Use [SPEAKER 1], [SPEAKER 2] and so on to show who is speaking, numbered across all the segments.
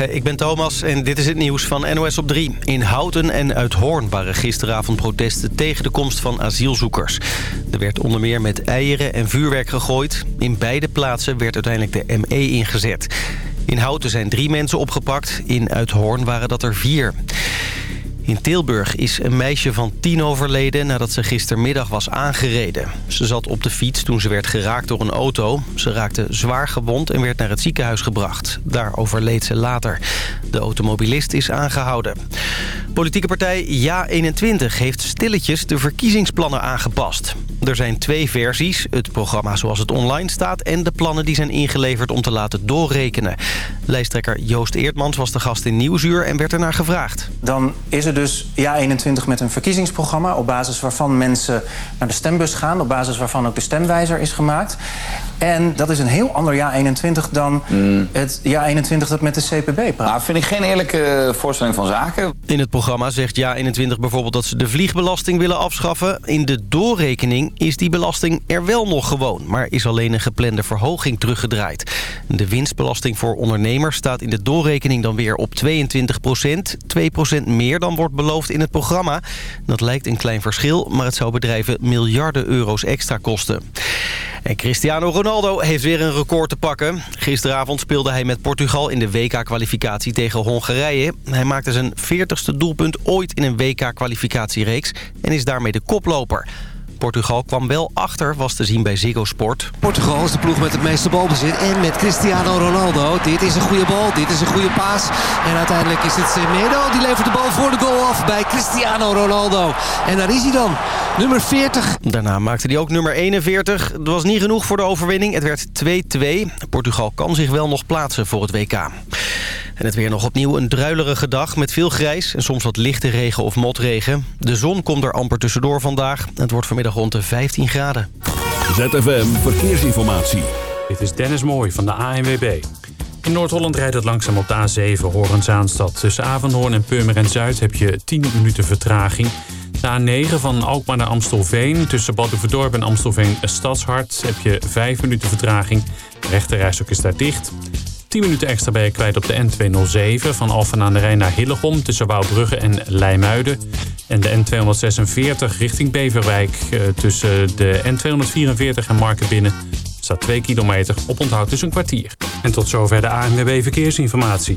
[SPEAKER 1] Ik ben Thomas en dit is het nieuws van NOS op 3. In Houten en Uithoorn waren gisteravond protesten tegen de komst van asielzoekers. Er werd onder meer met eieren en vuurwerk gegooid. In beide plaatsen werd uiteindelijk de ME ingezet. In Houten zijn drie mensen opgepakt, in Uithoorn waren dat er vier. In Tilburg is een meisje van tien overleden nadat ze gistermiddag was aangereden. Ze zat op de fiets toen ze werd geraakt door een auto. Ze raakte zwaar gewond en werd naar het ziekenhuis gebracht. Daar overleed ze later. De automobilist is aangehouden. Politieke partij Ja21 heeft stilletjes de verkiezingsplannen aangepast. Er zijn twee versies, het programma zoals het online staat... en de plannen die zijn ingeleverd om te laten doorrekenen. Lijsttrekker Joost Eertmans was de gast in Nieuwsuur en werd ernaar gevraagd.
[SPEAKER 2] Dan is dus Ja21 met een verkiezingsprogramma... op basis waarvan mensen naar de stembus gaan... op basis waarvan ook de stemwijzer is gemaakt. En dat is een heel ander Ja21 dan het Ja21 dat met de CPB praat.
[SPEAKER 3] Nou, vind ik geen eerlijke voorstelling van zaken.
[SPEAKER 1] In het programma zegt Ja21 bijvoorbeeld dat ze de vliegbelasting willen afschaffen. In de doorrekening is die belasting er wel nog gewoon... maar is alleen een geplande verhoging teruggedraaid. De winstbelasting voor ondernemers staat in de doorrekening dan weer op 22 procent. 2 procent meer dan wordt beloofd in het programma. Dat lijkt een klein verschil, maar het zou bedrijven miljarden euro's extra kosten. En Cristiano Ronaldo heeft weer een record te pakken. Gisteravond speelde hij met Portugal in de WK-kwalificatie tegen Hongarije. Hij maakte zijn 40ste doelpunt ooit in een WK-kwalificatiereeks en is daarmee de koploper. Portugal kwam wel achter, was te zien bij Ziggo Sport.
[SPEAKER 4] Portugal is de ploeg met het meeste balbezit. En met Cristiano Ronaldo. Dit is een goede bal, dit is een goede paas. En uiteindelijk is het Semedo. Die levert de bal voor de goal af bij Cristiano Ronaldo. En daar is hij dan, nummer 40.
[SPEAKER 1] Daarna maakte hij ook nummer 41. Het was niet genoeg voor de overwinning. Het werd 2-2. Portugal kan zich wel nog plaatsen voor het WK. En het weer nog opnieuw een druilerige dag met veel grijs... en soms wat lichte regen of motregen. De zon komt er amper tussendoor vandaag. Het wordt vanmiddag rond de 15 graden.
[SPEAKER 5] ZFM Verkeersinformatie.
[SPEAKER 6] Dit is Dennis Mooij van de ANWB. In Noord-Holland rijdt het langzaam op de A7 Horen-Zaanstad. Tussen Avanhoorn en Purmerend Zuid heb je 10 minuten vertraging. De A9 van Alkmaar naar Amstelveen. Tussen Badhoevedorp en Amstelveen Stadshart heb je 5 minuten vertraging. De rechterrijstok is daar dicht. 10 minuten extra ben je kwijt op de N207 van Alphen aan de Rijn naar Hillegom... tussen Wouwbrugge en Leimuiden. En de N246 richting Beverwijk eh, tussen de N244 en Markenbinnen... staat 2 kilometer op onthoud dus een kwartier. En tot zover de ANWB Verkeersinformatie.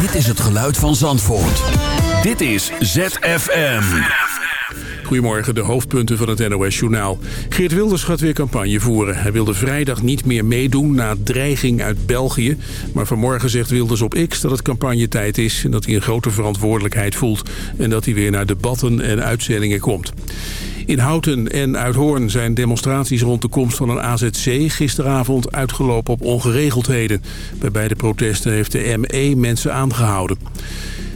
[SPEAKER 5] Dit is het geluid van Zandvoort. Dit is ZFM.
[SPEAKER 7] Goedemorgen, de hoofdpunten van het NOS-journaal. Geert Wilders gaat weer campagne voeren. Hij wilde vrijdag niet meer meedoen na dreiging uit België. Maar vanmorgen zegt Wilders op X dat het campagnetijd is... en dat hij een grote verantwoordelijkheid voelt... en dat hij weer naar debatten en uitzendingen komt. In Houten en Uithoorn zijn demonstraties rond de komst van een AZC gisteravond uitgelopen op ongeregeldheden. Bij beide protesten heeft de ME mensen aangehouden.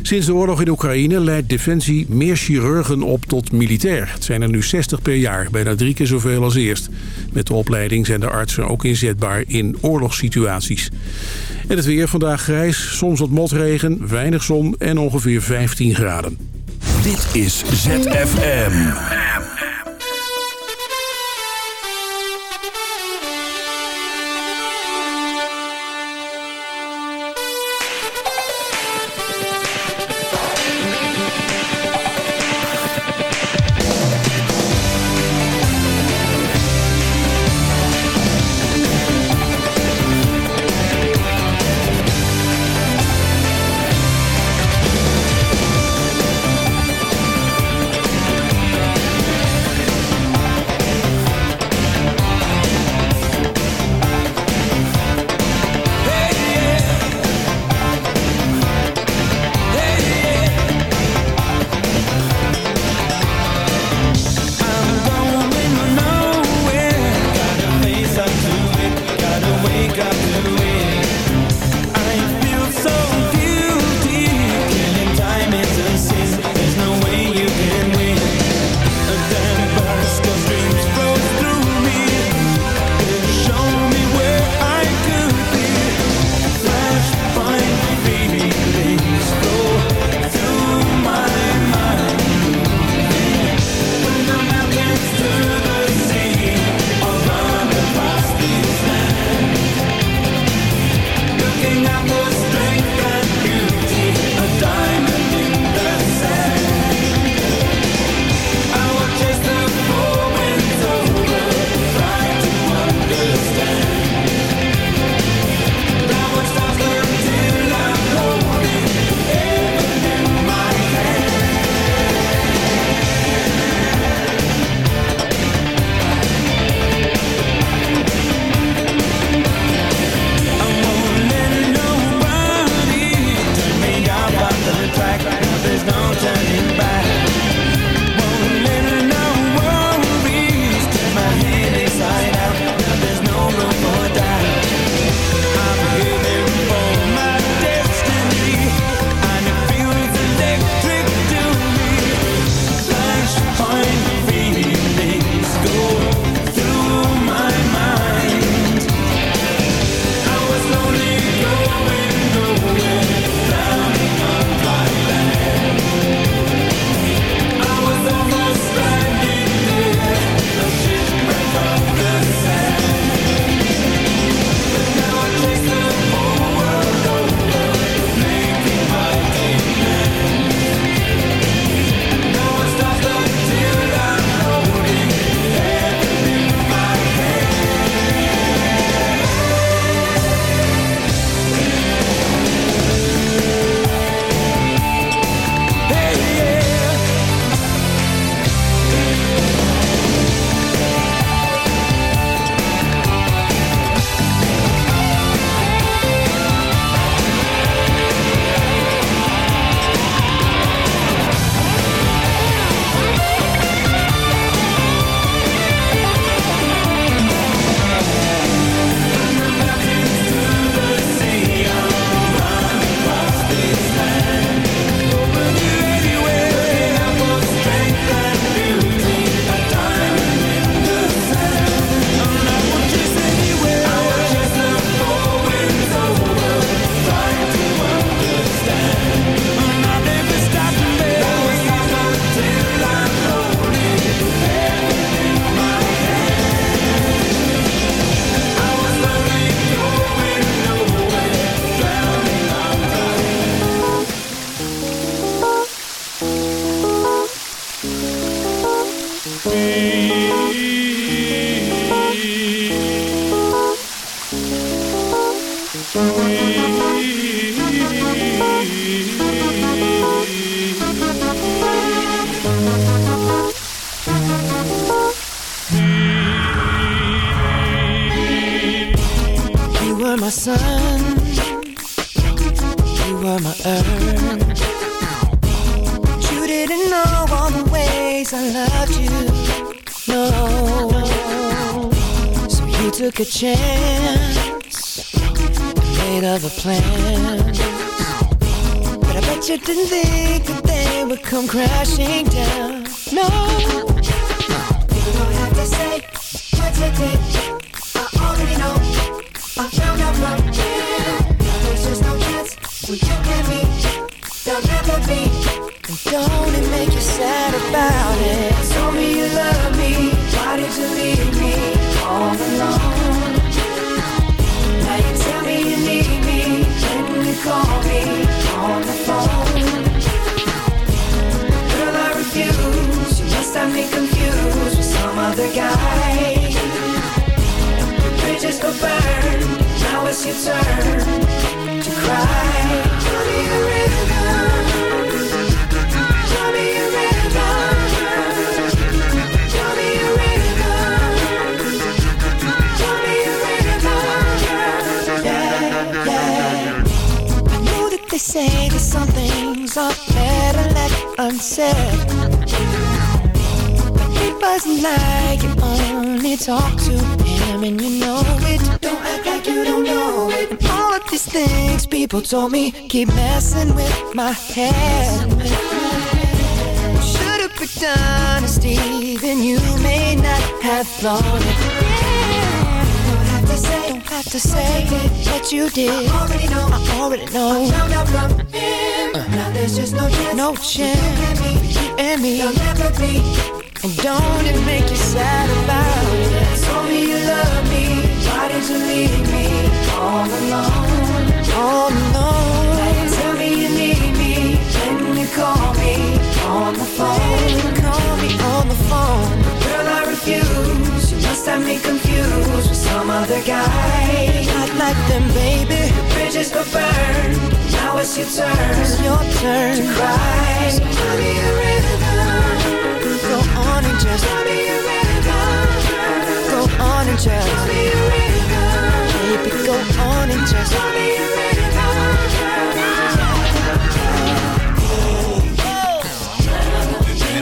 [SPEAKER 7] Sinds de oorlog in Oekraïne leidt Defensie meer chirurgen op tot militair. Het zijn er nu 60 per jaar, bijna drie keer zoveel als eerst. Met de opleiding zijn de artsen ook inzetbaar in oorlogssituaties. En het weer vandaag grijs, soms wat motregen, weinig zon en ongeveer 15 graden.
[SPEAKER 5] Dit is ZFM.
[SPEAKER 8] Took a chance. Made other plans. But I bet you didn't think that they would come crashing down. No. You don't have to say what you did. I already know. I found out from you. There's just no chance for you and me. There'll never be. Don't it make you sad about it? Told me you love me. Why did you leave me all alone? Now you tell me you need me. When you call me on the phone. Girl, I refuse. You must have me confused with some other guy. The bridges go burn. Now it's your turn to cry. Tell me a rhythm. Unsaid. It wasn't like you only talk to him and you know it. Don't act like you don't know it. All of these things people told me keep messing with my head. Should've picked honesty, then you may not have thought it. Have to say, don't have to say what you did. I already know, I already know. I found out from him. Uh. Now there's just no chance, no chance you and me. There'll never be. And don't it make you sad about it? Told me you love me. Why did you leave me all alone? All alone. Burn. Now it's your turn. It's your turn to cry. So tell me a rhythm. Go on and just tell me a rhythm. Go on and just tell me a rhythm. Baby, go on and just tell me a
[SPEAKER 9] The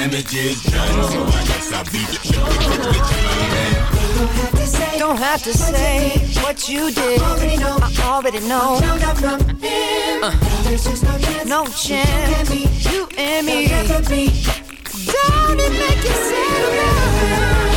[SPEAKER 9] The damage is done, so I guess I'll be leaving.
[SPEAKER 8] Don't have to say what you did. I already know. Uh, no chance. You and me. Don't it make you sad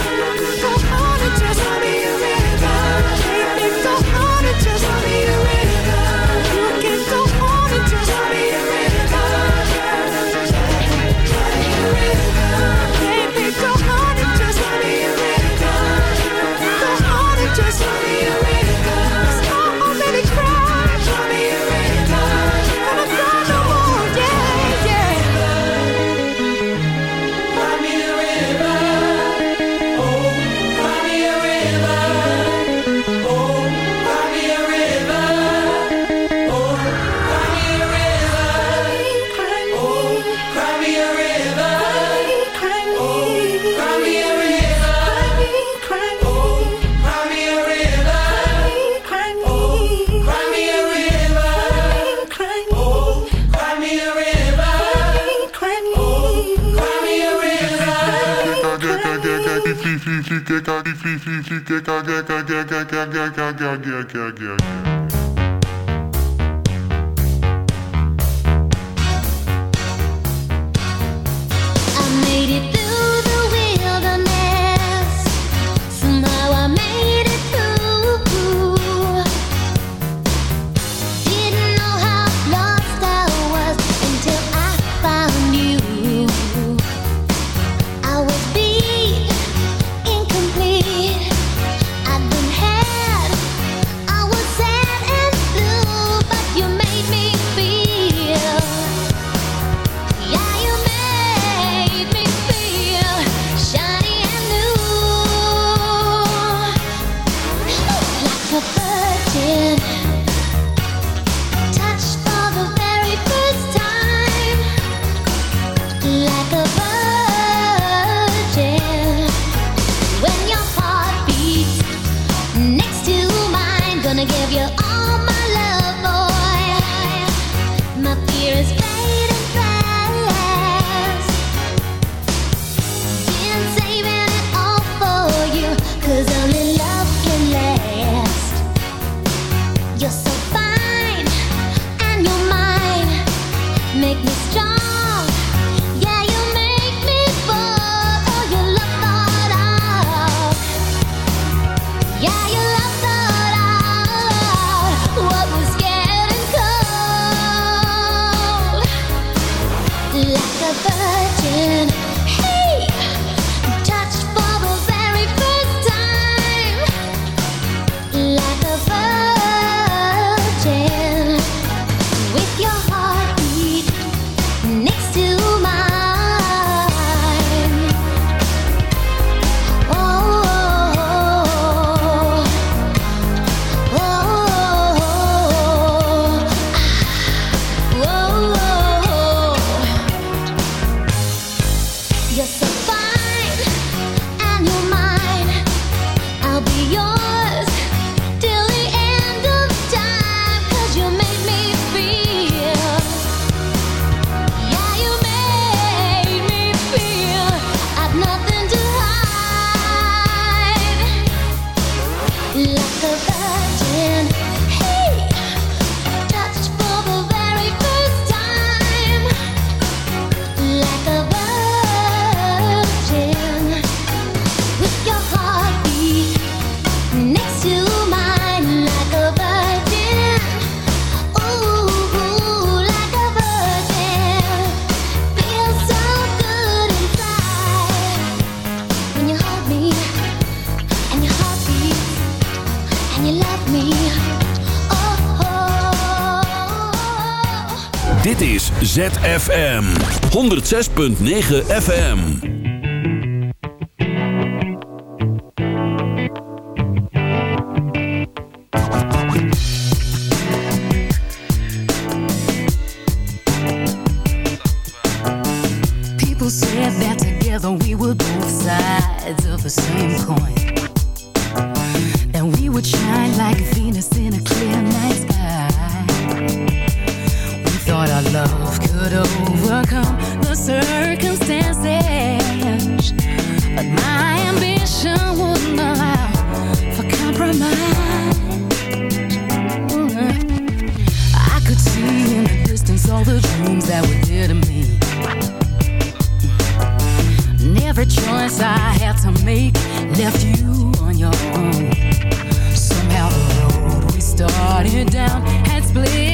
[SPEAKER 10] Gaggy, Fifi, Gaggy, Gaggy, Gaggy, Gaggy, Gaggy, Gaggy, Gaggy, Gaggy, Gaggy,
[SPEAKER 11] Gaggy, Gaggy, FM 106.9 FM
[SPEAKER 12] People said that together we would both sides of a same coin. And we would shine like a Venus in a clear night. love could overcome the circumstances. But my ambition wouldn't allow for compromise. I could see in the distance all the dreams that were dear to me. And every choice I had to make left you on your own. Somehow the road we started down had split.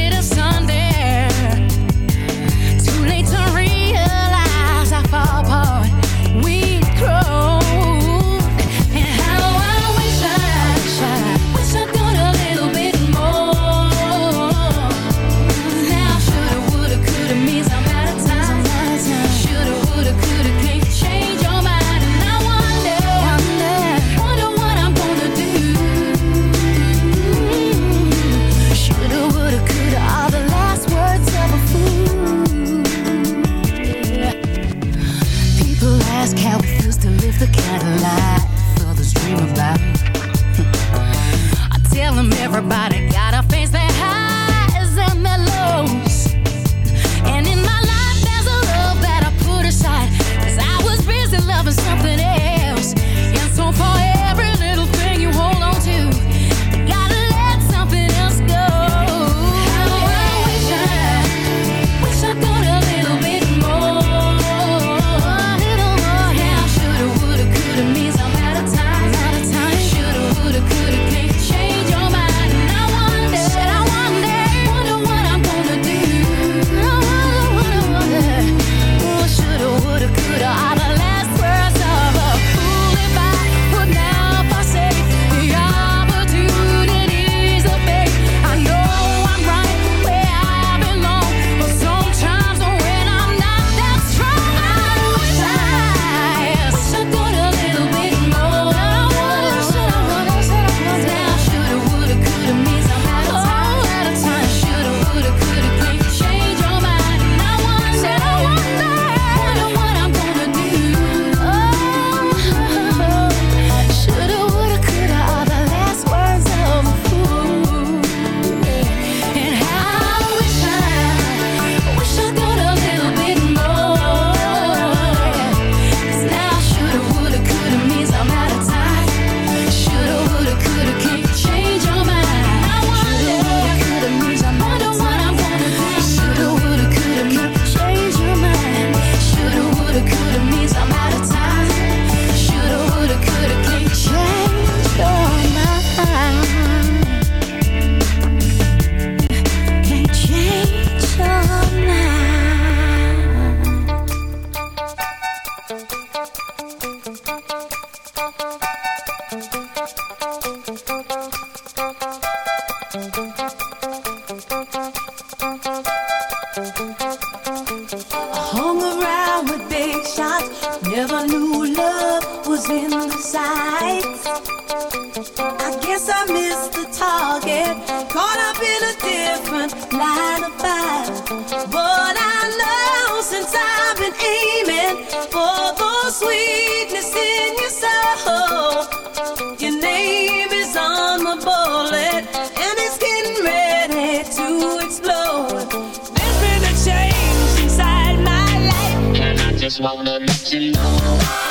[SPEAKER 13] aiming for the sweetness in your soul. Your name is on my bullet, and it's getting ready to explode. There's been a change inside my life, I just wanna let you know.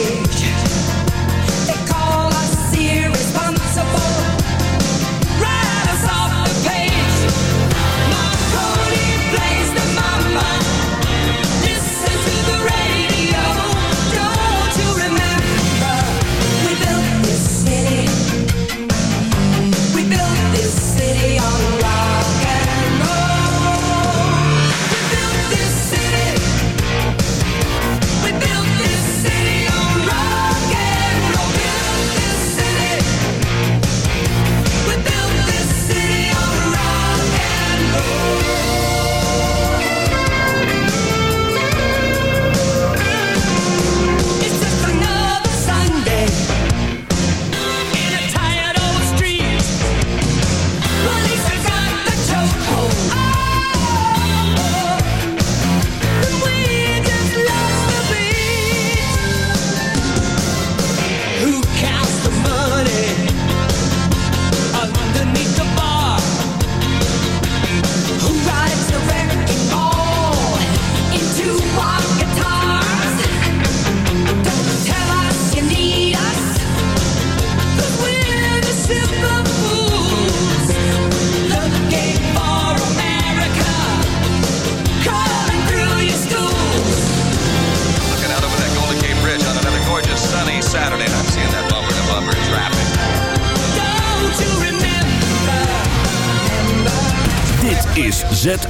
[SPEAKER 14] rage.